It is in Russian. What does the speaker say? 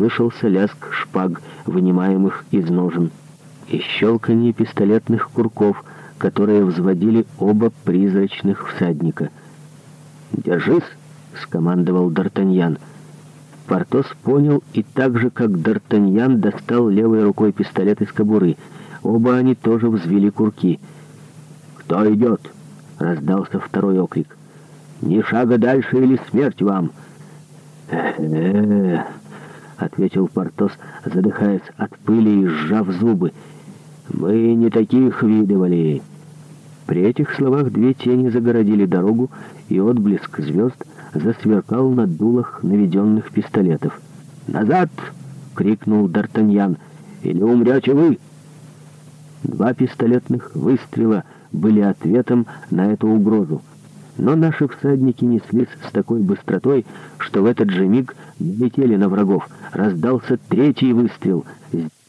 слышался лязг шпаг, вынимаемых из ножен, и щелканье пистолетных курков, которые взводили оба призрачных всадника. «Держись!» — скомандовал Д'Артаньян. Портос понял и так же, как Д'Артаньян достал левой рукой пистолет из кобуры. Оба они тоже взвели курки. «Кто идет?» — раздался второй окрик. «Ни шага дальше или смерть вам!» «Э-э-э!» ответил Портос, задыхаясь от пыли и сжав зубы. «Мы не таких видывали». При этих словах две тени загородили дорогу, и отблеск звезд засверкал на дулах наведенных пистолетов. «Назад!» — крикнул Д'Артаньян. «Или умрете вы!» Два пистолетных выстрела были ответом на эту угрозу. Но наши всадники неслись с такой быстротой, что в этот же миг летели на врагов. Раздался третий выстрел —